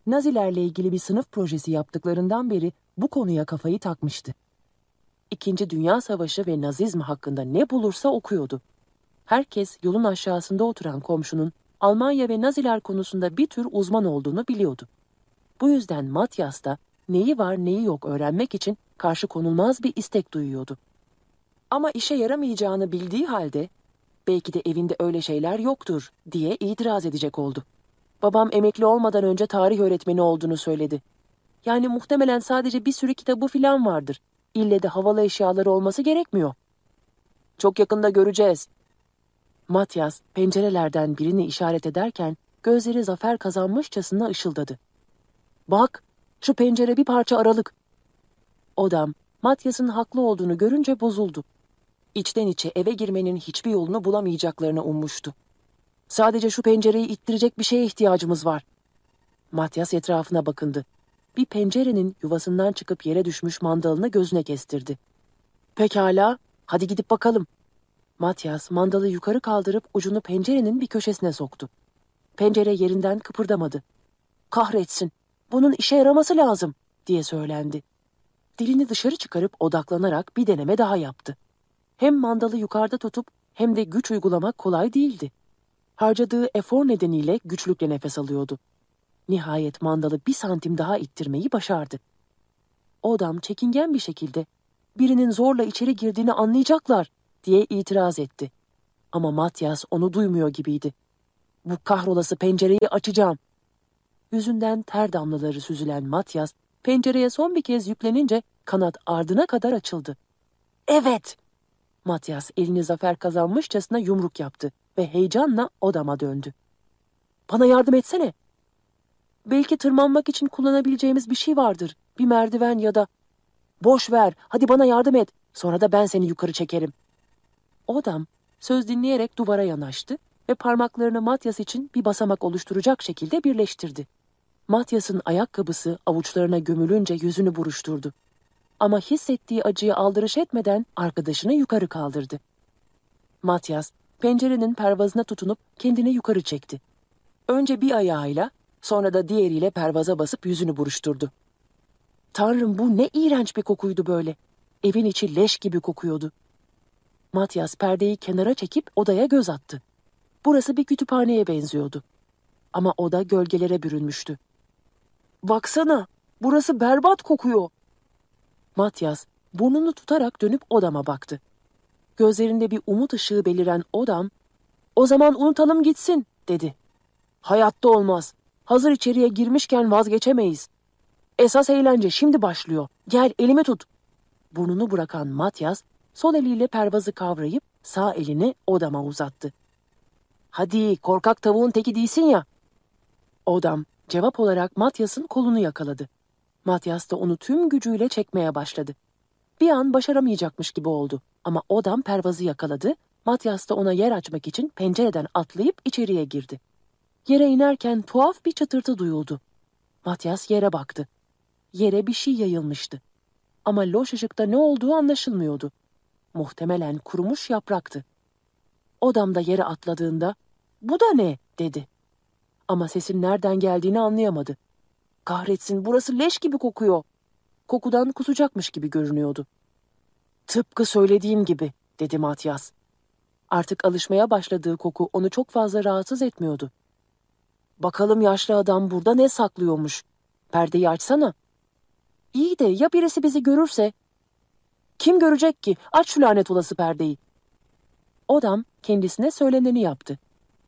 Nazilerle ilgili bir sınıf projesi yaptıklarından beri bu konuya kafayı takmıştı. İkinci Dünya Savaşı ve Nazizm hakkında ne bulursa okuyordu. Herkes yolun aşağısında oturan komşunun Almanya ve Naziler konusunda bir tür uzman olduğunu biliyordu. Bu yüzden Matyas da neyi var neyi yok öğrenmek için karşı konulmaz bir istek duyuyordu. Ama işe yaramayacağını bildiği halde belki de evinde öyle şeyler yoktur diye itiraz edecek oldu. Babam emekli olmadan önce tarih öğretmeni olduğunu söyledi. Yani muhtemelen sadece bir sürü kitabı filan vardır. İlle de havalı eşyaları olması gerekmiyor. Çok yakında göreceğiz. Matyas pencerelerden birini işaret ederken gözleri zafer kazanmışçasına ışıldadı. Bak, şu pencere bir parça aralık. Odam, Matyas'ın haklı olduğunu görünce bozuldu. İçten içe eve girmenin hiçbir yolunu bulamayacaklarını ummuştu. Sadece şu pencereyi ittirecek bir şeye ihtiyacımız var. Matyas etrafına bakındı. Bir pencerenin yuvasından çıkıp yere düşmüş mandalını gözüne kestirdi. Pekala, hadi gidip bakalım. Matyas mandalı yukarı kaldırıp ucunu pencerenin bir köşesine soktu. Pencere yerinden kıpırdamadı. Kahretsin, bunun işe yaraması lazım, diye söylendi. Dilini dışarı çıkarıp odaklanarak bir deneme daha yaptı. Hem mandalı yukarıda tutup hem de güç uygulamak kolay değildi. Harcadığı efor nedeniyle güçlükle nefes alıyordu. Nihayet mandalı bir santim daha ittirmeyi başardı. O adam çekingen bir şekilde birinin zorla içeri girdiğini anlayacaklar diye itiraz etti. Ama Matyas onu duymuyor gibiydi. Bu kahrolası pencereyi açacağım. Yüzünden ter damlaları süzülen Matyas pencereye son bir kez yüklenince kanat ardına kadar açıldı. Evet! Matyas elini zafer kazanmışçasına yumruk yaptı ve heyecanla odama döndü. Bana yardım etsene. Belki tırmanmak için kullanabileceğimiz bir şey vardır. Bir merdiven ya da... Boş ver, hadi bana yardım et. Sonra da ben seni yukarı çekerim. Odam söz dinleyerek duvara yanaştı ve parmaklarını Matyas için bir basamak oluşturacak şekilde birleştirdi. Matyas'ın ayakkabısı avuçlarına gömülünce yüzünü buruşturdu. Ama hissettiği acıyı aldırış etmeden arkadaşını yukarı kaldırdı. Matyas pencerenin pervazına tutunup kendini yukarı çekti. Önce bir ayağıyla sonra da diğeriyle pervaza basıp yüzünü buruşturdu. Tanrım bu ne iğrenç bir kokuydu böyle. Evin içi leş gibi kokuyordu. Matyas perdeyi kenara çekip odaya göz attı. Burası bir kütüphaneye benziyordu. Ama oda gölgelere bürünmüştü. Baksana, burası berbat kokuyor. Matyas burnunu tutarak dönüp odama baktı. Gözlerinde bir umut ışığı beliren Odam, ''O zaman unutalım gitsin.'' dedi. ''Hayatta olmaz. Hazır içeriye girmişken vazgeçemeyiz. Esas eğlence şimdi başlıyor. Gel elimi tut.'' Burnunu bırakan Matyas, sol eliyle pervazı kavrayıp sağ elini Odam'a uzattı. ''Hadi korkak tavuğun teki değilsin ya.'' Odam cevap olarak Matyas'ın kolunu yakaladı. Matyas da onu tüm gücüyle çekmeye başladı. Bir an başaramayacakmış gibi oldu ama Odam pervazı yakaladı, Matyas da ona yer açmak için pencereden atlayıp içeriye girdi. Yere inerken tuhaf bir çıtırtı duyuldu. Matyas yere baktı. Yere bir şey yayılmıştı. Ama loş ışıkta ne olduğu anlaşılmıyordu. Muhtemelen kurumuş yapraktı. Odam da yere atladığında ''Bu da ne?'' dedi. Ama sesin nereden geldiğini anlayamadı. Kahretsin burası leş gibi kokuyor. Kokudan kusacakmış gibi görünüyordu. Tıpkı söylediğim gibi dedi Matyas. Artık alışmaya başladığı koku onu çok fazla rahatsız etmiyordu. Bakalım yaşlı adam burada ne saklıyormuş. Perdeyi açsana. İyi de ya birisi bizi görürse? Kim görecek ki? Aç şu lanet olası perdeyi. Odam kendisine söyleneni yaptı.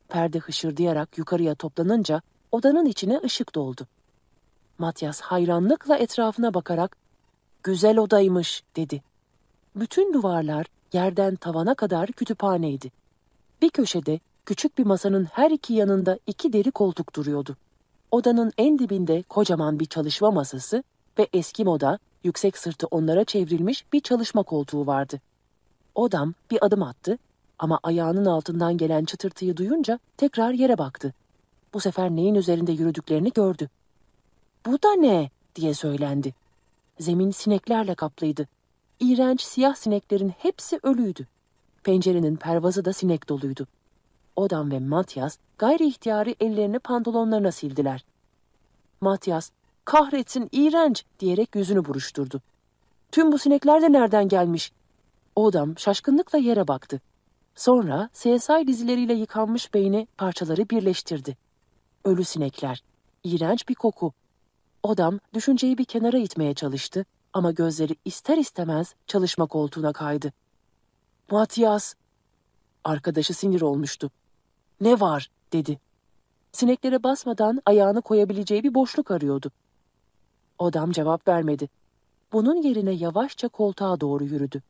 Perde hışırdayarak yukarıya toplanınca odanın içine ışık doldu. Matyas hayranlıkla etrafına bakarak "Güzel odaymış." dedi. Bütün duvarlar yerden tavana kadar kütüphaneydi. Bir köşede küçük bir masanın her iki yanında iki deri koltuk duruyordu. Odanın en dibinde kocaman bir çalışma masası ve eski moda, yüksek sırtı onlara çevrilmiş bir çalışma koltuğu vardı. Odam bir adım attı ama ayağının altından gelen çıtırtıyı duyunca tekrar yere baktı. Bu sefer neyin üzerinde yürüdüklerini gördü. ''Bu da ne?'' diye söylendi. Zemin sineklerle kaplıydı. İğrenç siyah sineklerin hepsi ölüydü. Pencerenin pervazı da sinek doluydu. Odam ve Matyas gayri ihtiyari ellerini pantolonlarına sildiler. Matyas, kahretsin iğrenç diyerek yüzünü buruşturdu. Tüm bu sinekler de nereden gelmiş? Odam şaşkınlıkla yere baktı. Sonra CSI dizileriyle yıkanmış beyni parçaları birleştirdi. Ölü sinekler, iğrenç bir koku. Odam düşünceyi bir kenara itmeye çalıştı ama gözleri ister istemez çalışma koltuğuna kaydı. Matias! Arkadaşı sinir olmuştu. Ne var? dedi. Sineklere basmadan ayağını koyabileceği bir boşluk arıyordu. Odam cevap vermedi. Bunun yerine yavaşça koltuğa doğru yürüdü.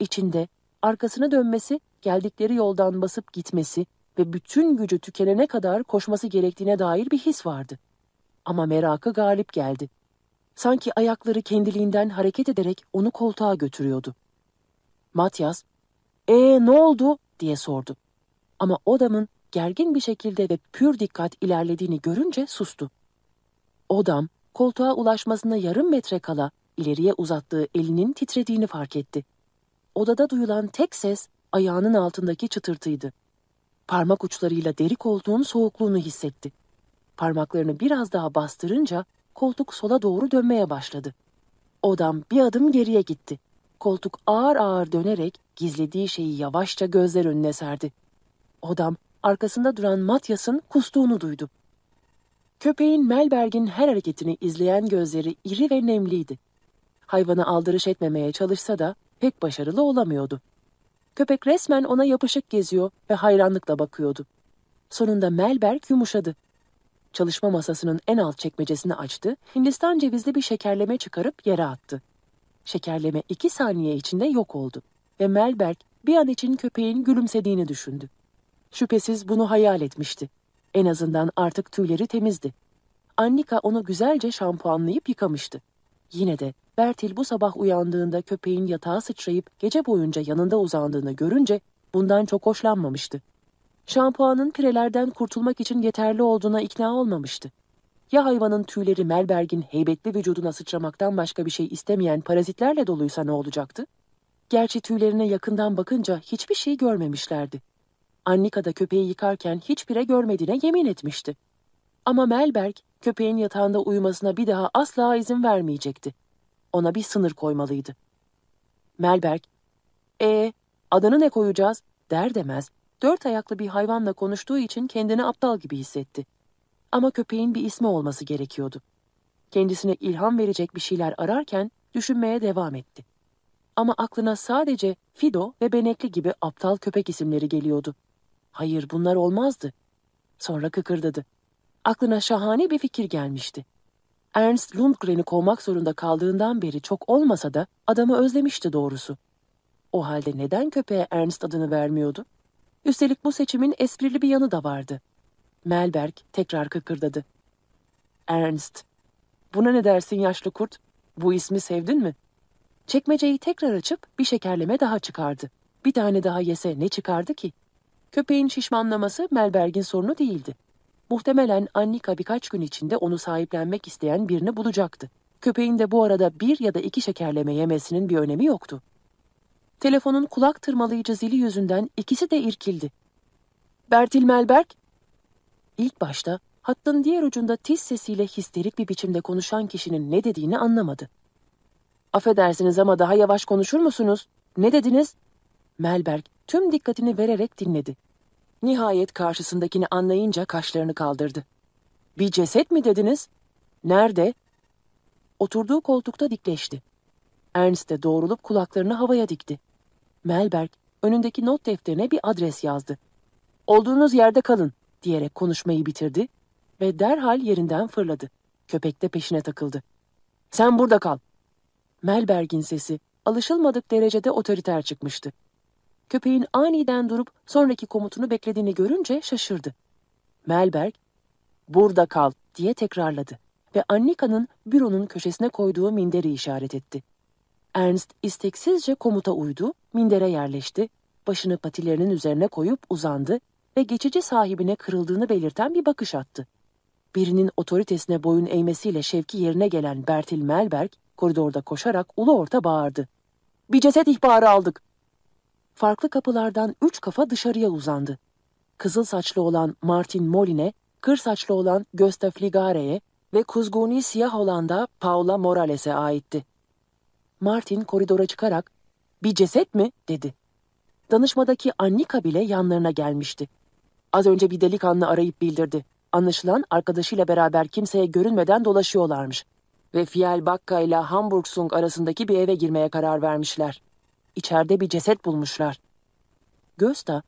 İçinde arkasına dönmesi, geldikleri yoldan basıp gitmesi ve bütün gücü tükenene kadar koşması gerektiğine dair bir his vardı. Ama merakı galip geldi. Sanki ayakları kendiliğinden hareket ederek onu koltuğa götürüyordu. Matyas, ''Ee ne oldu?'' diye sordu. Ama Odam'ın gergin bir şekilde ve pür dikkat ilerlediğini görünce sustu. Odam, koltuğa ulaşmasına yarım metre kala ileriye uzattığı elinin titrediğini fark etti. Odada duyulan tek ses ayağının altındaki çıtırtıydı. Parmak uçlarıyla deri koltuğun soğukluğunu hissetti. Parmaklarını biraz daha bastırınca koltuk sola doğru dönmeye başladı. Odam bir adım geriye gitti. Koltuk ağır ağır dönerek gizlediği şeyi yavaşça gözler önüne serdi. Odam arkasında duran Matyas'ın kustuğunu duydu. Köpeğin Melberg'in her hareketini izleyen gözleri iri ve nemliydi. Hayvanı aldırış etmemeye çalışsa da pek başarılı olamıyordu. Köpek resmen ona yapışık geziyor ve hayranlıkla bakıyordu. Sonunda Melberg yumuşadı. Çalışma masasının en alt çekmecesini açtı, Hindistan cevizli bir şekerleme çıkarıp yere attı. Şekerleme iki saniye içinde yok oldu ve Melberg bir an için köpeğin gülümsediğini düşündü. Şüphesiz bunu hayal etmişti. En azından artık tüyleri temizdi. Annika onu güzelce şampuanlayıp yıkamıştı. Yine de Bertil bu sabah uyandığında köpeğin yatağa sıçrayıp gece boyunca yanında uzandığını görünce bundan çok hoşlanmamıştı. Şampuanın pirelerden kurtulmak için yeterli olduğuna ikna olmamıştı. Ya hayvanın tüyleri Melberg'in heybetli vücuduna sıçramaktan başka bir şey istemeyen parazitlerle doluysa ne olacaktı? Gerçi tüylerine yakından bakınca hiçbir şey görmemişlerdi. Annika da köpeği yıkarken hiç pire görmediğine yemin etmişti. Ama Melberg köpeğin yatağında uyumasına bir daha asla izin vermeyecekti. Ona bir sınır koymalıydı. Melberg, e adını ne koyacağız der demez dört ayaklı bir hayvanla konuştuğu için kendini aptal gibi hissetti. Ama köpeğin bir ismi olması gerekiyordu. Kendisine ilham verecek bir şeyler ararken düşünmeye devam etti. Ama aklına sadece Fido ve Benekli gibi aptal köpek isimleri geliyordu. Hayır bunlar olmazdı. Sonra kıkırdadı. Aklına şahane bir fikir gelmişti. Ernst Lundgren'i kovmak zorunda kaldığından beri çok olmasa da adamı özlemişti doğrusu. O halde neden köpeğe Ernst adını vermiyordu? Üstelik bu seçimin esprili bir yanı da vardı. Melberg tekrar kıkırdadı. Ernst. Buna ne dersin yaşlı kurt? Bu ismi sevdin mi? Çekmeceyi tekrar açıp bir şekerleme daha çıkardı. Bir tane daha yese ne çıkardı ki? Köpeğin şişmanlaması Melberg'in sorunu değildi. Muhtemelen Annika birkaç gün içinde onu sahiplenmek isteyen birini bulacaktı. Köpeğin de bu arada bir ya da iki şekerleme yemesinin bir önemi yoktu. Telefonun kulak tırmalayıcı zili yüzünden ikisi de irkildi. Bertil Melberg? İlk başta hattın diğer ucunda tiz sesiyle histerik bir biçimde konuşan kişinin ne dediğini anlamadı. Affedersiniz ama daha yavaş konuşur musunuz? Ne dediniz? Melberg tüm dikkatini vererek dinledi. Nihayet karşısındakini anlayınca kaşlarını kaldırdı. Bir ceset mi dediniz? Nerede? Oturduğu koltukta dikleşti. Ernst de doğrulup kulaklarını havaya dikti. Melberg önündeki not defterine bir adres yazdı. Olduğunuz yerde kalın diyerek konuşmayı bitirdi ve derhal yerinden fırladı. Köpek de peşine takıldı. Sen burada kal. Melberg'in sesi alışılmadık derecede otoriter çıkmıştı. Köpeğin aniden durup sonraki komutunu beklediğini görünce şaşırdı. Melberg, burada kal diye tekrarladı ve Annika'nın büronun köşesine koyduğu minderi işaret etti. Ernst isteksizce komuta uydu, mindere yerleşti, başını patilerinin üzerine koyup uzandı ve geçici sahibine kırıldığını belirten bir bakış attı. Birinin otoritesine boyun eğmesiyle şevki yerine gelen Bertil Melberg, koridorda koşarak ulu orta bağırdı. Bir ceset ihbarı aldık. Farklı kapılardan üç kafa dışarıya uzandı. Kızıl saçlı olan Martin Moline, kır saçlı olan Gösta Fligare'ye ve kuzguni siyah olan da Paula Morales'e aitti. Martin koridora çıkarak bir ceset mi dedi. Danışmadaki Annika bile yanlarına gelmişti. Az önce bir delikanlı arayıp bildirdi. Anlaşılan arkadaşıyla beraber kimseye görünmeden dolaşıyorlarmış. Ve Fiel Bakka ile Hamburgsung arasındaki bir eve girmeye karar vermişler. İçeride bir ceset bulmuşlar. Gösta,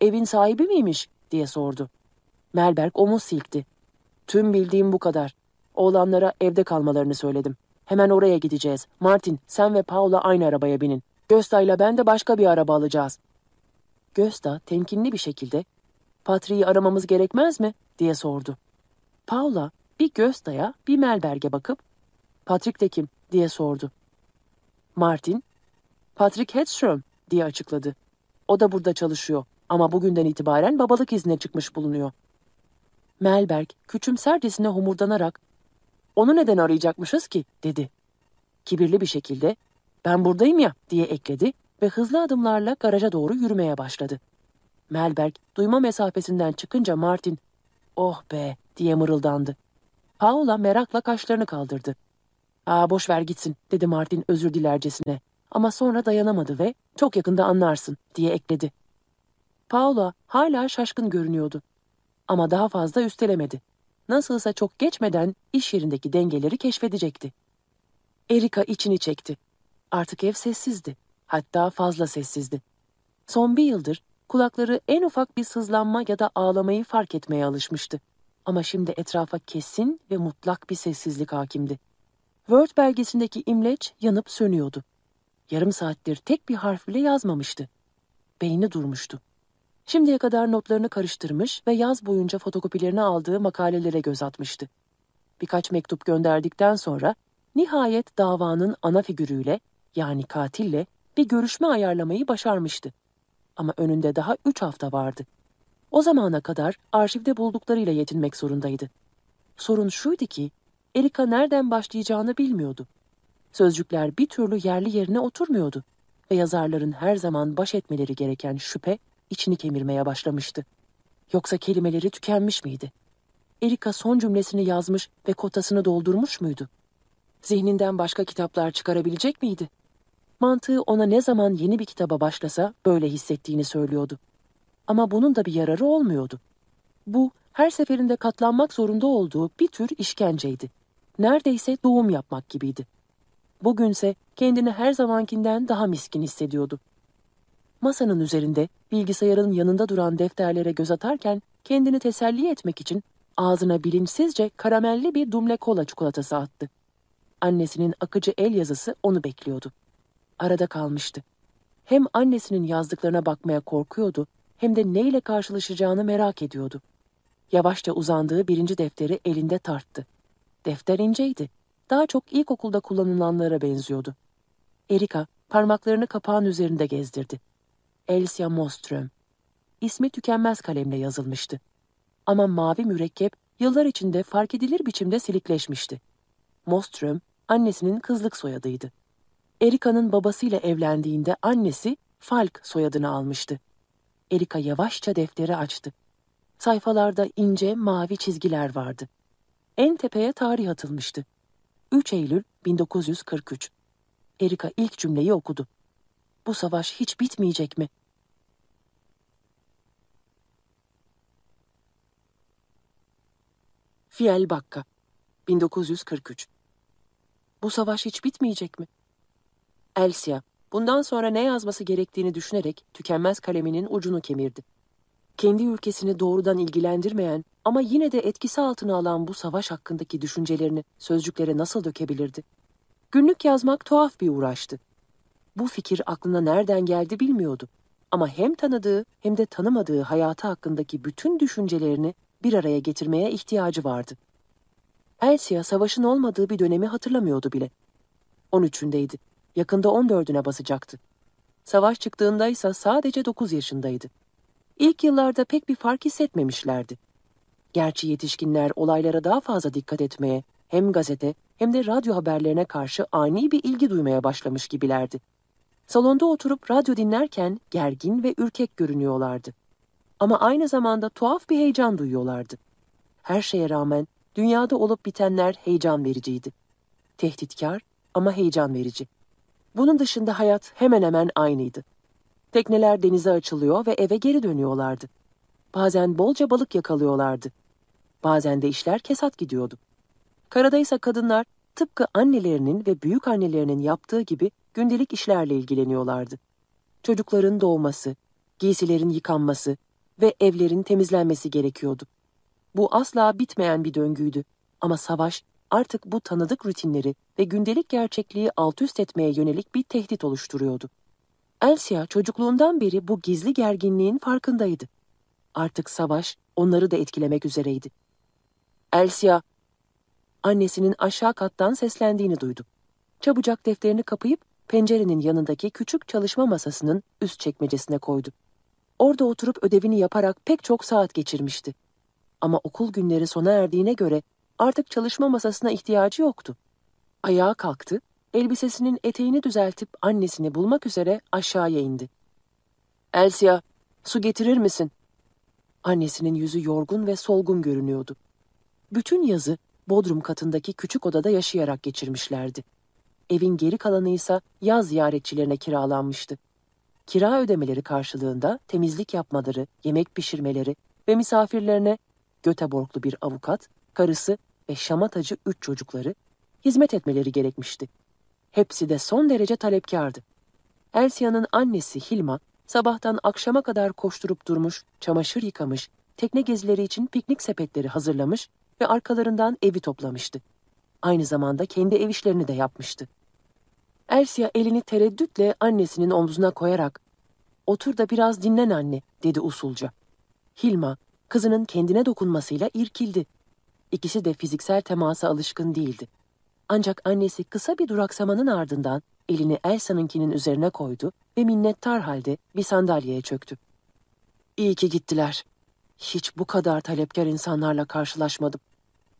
evin sahibi miymiş diye sordu. Melberg omuz silkti. Tüm bildiğim bu kadar. Oğlanlara evde kalmalarını söyledim. Hemen oraya gideceğiz. Martin, sen ve Paula aynı arabaya binin. Gösta ile ben de başka bir araba alacağız. Gösta temkinli bir şekilde, Patri'yi aramamız gerekmez mi? diye sordu. Paula bir Gösta'ya bir Melberg'e bakıp, Patrick de kim? diye sordu. Martin, Patrick Hedström diye açıkladı. O da burada çalışıyor ama bugünden itibaren babalık iznine çıkmış bulunuyor. Melberg küçümsercesine homurdanarak onu neden arayacakmışız ki dedi. Kibirli bir şekilde ben buradayım ya diye ekledi ve hızlı adımlarla garaja doğru yürümeye başladı. Melberg duyma mesafesinden çıkınca Martin oh be diye mırıldandı. Paula merakla kaşlarını kaldırdı. Aa boş ver gitsin dedi Martin özür dilercesine. Ama sonra dayanamadı ve çok yakında anlarsın diye ekledi. Paula hala şaşkın görünüyordu. Ama daha fazla üstelemedi. Nasılsa çok geçmeden iş yerindeki dengeleri keşfedecekti. Erika içini çekti. Artık ev sessizdi. Hatta fazla sessizdi. Son bir yıldır kulakları en ufak bir sızlanma ya da ağlamayı fark etmeye alışmıştı. Ama şimdi etrafa kesin ve mutlak bir sessizlik hakimdi. Word belgesindeki imleç yanıp sönüyordu. Yarım saattir tek bir harf bile yazmamıştı. Beyni durmuştu. Şimdiye kadar notlarını karıştırmış ve yaz boyunca fotokopilerini aldığı makalelere göz atmıştı. Birkaç mektup gönderdikten sonra nihayet davanın ana figürüyle yani katille bir görüşme ayarlamayı başarmıştı. Ama önünde daha üç hafta vardı. O zamana kadar arşivde bulduklarıyla yetinmek zorundaydı. Sorun şuydu ki Erika nereden başlayacağını bilmiyordu. Sözcükler bir türlü yerli yerine oturmuyordu ve yazarların her zaman baş etmeleri gereken şüphe içini kemirmeye başlamıştı. Yoksa kelimeleri tükenmiş miydi? Erika son cümlesini yazmış ve kotasını doldurmuş muydu? Zihninden başka kitaplar çıkarabilecek miydi? Mantığı ona ne zaman yeni bir kitaba başlasa böyle hissettiğini söylüyordu. Ama bunun da bir yararı olmuyordu. Bu her seferinde katlanmak zorunda olduğu bir tür işkenceydi. Neredeyse doğum yapmak gibiydi. Bugünse kendini her zamankinden daha miskin hissediyordu. Masanın üzerinde bilgisayarın yanında duran defterlere göz atarken kendini teselli etmek için ağzına bilinçsizce karamelli bir dumle kola çikolatası attı. Annesinin akıcı el yazısı onu bekliyordu. Arada kalmıştı. Hem annesinin yazdıklarına bakmaya korkuyordu hem de neyle karşılaşacağını merak ediyordu. Yavaşça uzandığı birinci defteri elinde tarttı. Defter inceydi. Daha çok ilkokulda kullanılanlara benziyordu. Erika parmaklarını kapağın üzerinde gezdirdi. Elsia Moström. İsmi tükenmez kalemle yazılmıştı. Ama mavi mürekkep yıllar içinde fark edilir biçimde silikleşmişti. Moström annesinin kızlık soyadıydı. Erika'nın babasıyla evlendiğinde annesi Falk soyadını almıştı. Erika yavaşça defteri açtı. Sayfalarda ince mavi çizgiler vardı. En tepeye tarih atılmıştı. 3 Eylül 1943. Erika ilk cümleyi okudu. Bu savaş hiç bitmeyecek mi? Fiel Bakka 1943 Bu savaş hiç bitmeyecek mi? Elsia, bundan sonra ne yazması gerektiğini düşünerek tükenmez kaleminin ucunu kemirdi. Kendi ülkesini doğrudan ilgilendirmeyen ama yine de etkisi altına alan bu savaş hakkındaki düşüncelerini sözcüklere nasıl dökebilirdi? Günlük yazmak tuhaf bir uğraştı. Bu fikir aklına nereden geldi bilmiyordu. Ama hem tanıdığı hem de tanımadığı hayatı hakkındaki bütün düşüncelerini bir araya getirmeye ihtiyacı vardı. Elsia savaşın olmadığı bir dönemi hatırlamıyordu bile. 13'ündeydi. Yakında 14'üne basacaktı. Savaş çıktığında ise sadece 9 yaşındaydı. İlk yıllarda pek bir fark hissetmemişlerdi. Gerçi yetişkinler olaylara daha fazla dikkat etmeye, hem gazete hem de radyo haberlerine karşı ani bir ilgi duymaya başlamış gibilerdi. Salonda oturup radyo dinlerken gergin ve ürkek görünüyorlardı. Ama aynı zamanda tuhaf bir heyecan duyuyorlardı. Her şeye rağmen dünyada olup bitenler heyecan vericiydi. Tehditkar ama heyecan verici. Bunun dışında hayat hemen hemen aynıydı. Tekneler denize açılıyor ve eve geri dönüyorlardı. Bazen bolca balık yakalıyorlardı. Bazen de işler kesat gidiyordu. Karada kadınlar tıpkı annelerinin ve büyük annelerinin yaptığı gibi gündelik işlerle ilgileniyorlardı. Çocukların doğması, giysilerin yıkanması ve evlerin temizlenmesi gerekiyordu. Bu asla bitmeyen bir döngüydü ama savaş artık bu tanıdık rutinleri ve gündelik gerçekliği alt üst etmeye yönelik bir tehdit oluşturuyordu. Elsia çocukluğundan beri bu gizli gerginliğin farkındaydı. Artık savaş onları da etkilemek üzereydi. Elsia, annesinin aşağı kattan seslendiğini duydu. Çabucak defterini kapayıp pencerenin yanındaki küçük çalışma masasının üst çekmecesine koydu. Orada oturup ödevini yaparak pek çok saat geçirmişti. Ama okul günleri sona erdiğine göre artık çalışma masasına ihtiyacı yoktu. Ayağa kalktı, elbisesinin eteğini düzeltip annesini bulmak üzere aşağıya indi. Elsia, su getirir misin? Annesinin yüzü yorgun ve solgun görünüyordu. Bütün yazı Bodrum katındaki küçük odada yaşayarak geçirmişlerdi. Evin geri kalanı ise yaz ziyaretçilerine kiralanmıştı. Kira ödemeleri karşılığında temizlik yapmaları, yemek pişirmeleri ve misafirlerine Göteborglu bir avukat, karısı ve şamatacı üç çocukları hizmet etmeleri gerekmişti. Hepsi de son derece talepkardı. Elsia'nın annesi Hilma, sabahtan akşama kadar koşturup durmuş, çamaşır yıkamış, tekne gezileri için piknik sepetleri hazırlamış ve arkalarından evi toplamıştı. Aynı zamanda kendi ev işlerini de yapmıştı. Elsia elini tereddütle annesinin omzuna koyarak ''Otur da biraz dinlen anne'' dedi usulca. Hilma, kızının kendine dokunmasıyla irkildi. İkisi de fiziksel temasa alışkın değildi. Ancak annesi kısa bir duraksamanın ardından elini Elsa'nınkinin üzerine koydu ve minnettar halde bir sandalyeye çöktü. İyi ki gittiler. Hiç bu kadar talepkar insanlarla karşılaşmadım.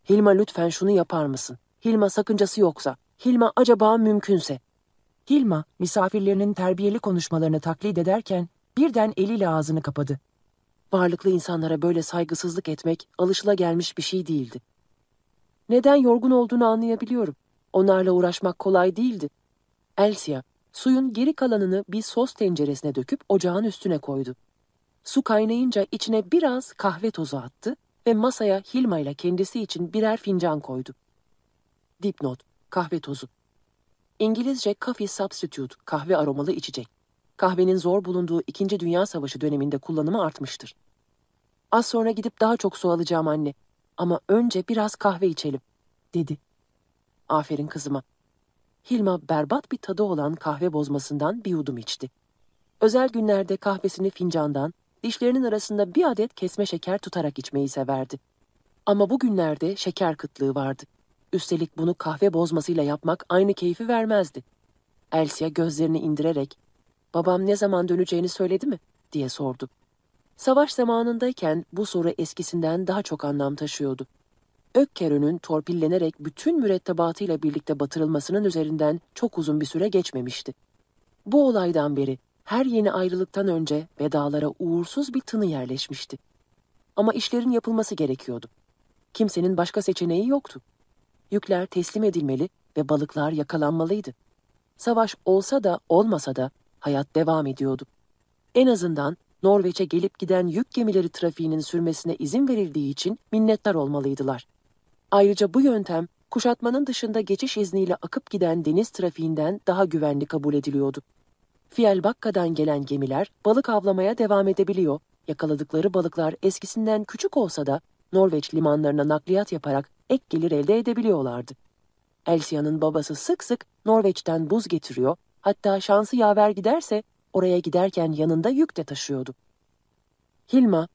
Hilma lütfen şunu yapar mısın? Hilma sakıncası yoksa. Hilma acaba mümkünse. Hilma misafirlerinin terbiyeli konuşmalarını taklit ederken birden eliyle ağzını kapadı. Varlıklı insanlara böyle saygısızlık etmek alışılagelmiş bir şey değildi. Neden yorgun olduğunu anlayabiliyorum. Onlarla uğraşmak kolay değildi. Elsia, suyun geri kalanını bir sos tenceresine döküp ocağın üstüne koydu. Su kaynayınca içine biraz kahve tozu attı ve masaya Hilma ile kendisi için birer fincan koydu. Dipnot, kahve tozu. İngilizce coffee substitute, kahve aromalı içecek. Kahvenin zor bulunduğu İkinci Dünya Savaşı döneminde kullanımı artmıştır. Az sonra gidip daha çok su alacağım anne. Ama önce biraz kahve içelim, dedi. Aferin kızıma. Hilma berbat bir tadı olan kahve bozmasından bir yudum içti. Özel günlerde kahvesini fincandan, dişlerinin arasında bir adet kesme şeker tutarak içmeyi severdi. Ama bu günlerde şeker kıtlığı vardı. Üstelik bunu kahve bozmasıyla yapmak aynı keyfi vermezdi. Elsia gözlerini indirerek, babam ne zaman döneceğini söyledi mi? diye sordu. Savaş zamanındayken bu soru eskisinden daha çok anlam taşıyordu. Ökkerön'ün torpillenerek bütün mürettebatıyla birlikte batırılmasının üzerinden çok uzun bir süre geçmemişti. Bu olaydan beri her yeni ayrılıktan önce vedalara uğursuz bir tını yerleşmişti. Ama işlerin yapılması gerekiyordu. Kimsenin başka seçeneği yoktu. Yükler teslim edilmeli ve balıklar yakalanmalıydı. Savaş olsa da olmasa da hayat devam ediyordu. En azından Norveç'e gelip giden yük gemileri trafiğinin sürmesine izin verildiği için minnettar olmalıydılar. Ayrıca bu yöntem kuşatmanın dışında geçiş izniyle akıp giden deniz trafiğinden daha güvenli kabul ediliyordu. Fielbakka'dan gelen gemiler balık avlamaya devam edebiliyor, yakaladıkları balıklar eskisinden küçük olsa da Norveç limanlarına nakliyat yaparak ek gelir elde edebiliyorlardı. Elsia'nın babası sık sık Norveç'ten buz getiriyor, hatta şansı yaver giderse oraya giderken yanında yük de taşıyordu. Hilma,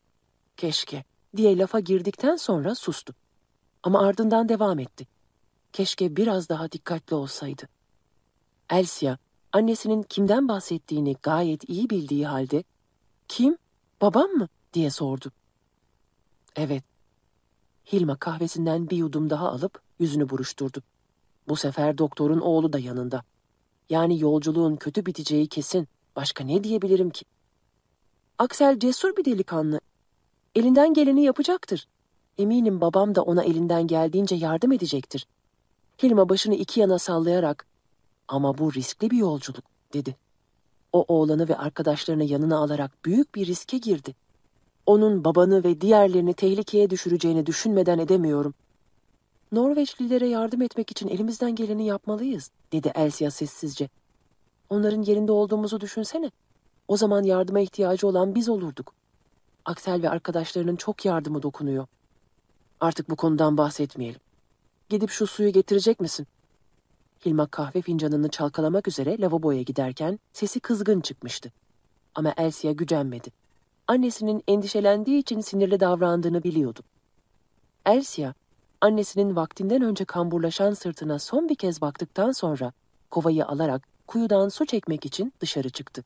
keşke diye lafa girdikten sonra sustu. Ama ardından devam etti. Keşke biraz daha dikkatli olsaydı. Elsia, annesinin kimden bahsettiğini gayet iyi bildiği halde, ''Kim? Babam mı?'' diye sordu. ''Evet.'' Hilma kahvesinden bir yudum daha alıp yüzünü buruşturdu. Bu sefer doktorun oğlu da yanında. Yani yolculuğun kötü biteceği kesin. Başka ne diyebilirim ki? Aksel cesur bir delikanlı. Elinden geleni yapacaktır. Eminim babam da ona elinden geldiğince yardım edecektir. Hilma başını iki yana sallayarak, ama bu riskli bir yolculuk, dedi. O oğlanı ve arkadaşlarını yanına alarak büyük bir riske girdi. Onun babanı ve diğerlerini tehlikeye düşüreceğini düşünmeden edemiyorum. Norveçlilere yardım etmek için elimizden geleni yapmalıyız, dedi Elsia sessizce. Onların yerinde olduğumuzu düşünsene. O zaman yardıma ihtiyacı olan biz olurduk. Aksel ve arkadaşlarının çok yardımı dokunuyor. Artık bu konudan bahsetmeyelim. Gidip şu suyu getirecek misin? Hilma kahve fincanını çalkalamak üzere lavaboya giderken sesi kızgın çıkmıştı. Ama Elsia gücenmedi. Annesinin endişelendiği için sinirli davrandığını biliyordu. Elsia, annesinin vaktinden önce kamburlaşan sırtına son bir kez baktıktan sonra kovayı alarak kuyudan su çekmek için dışarı çıktı.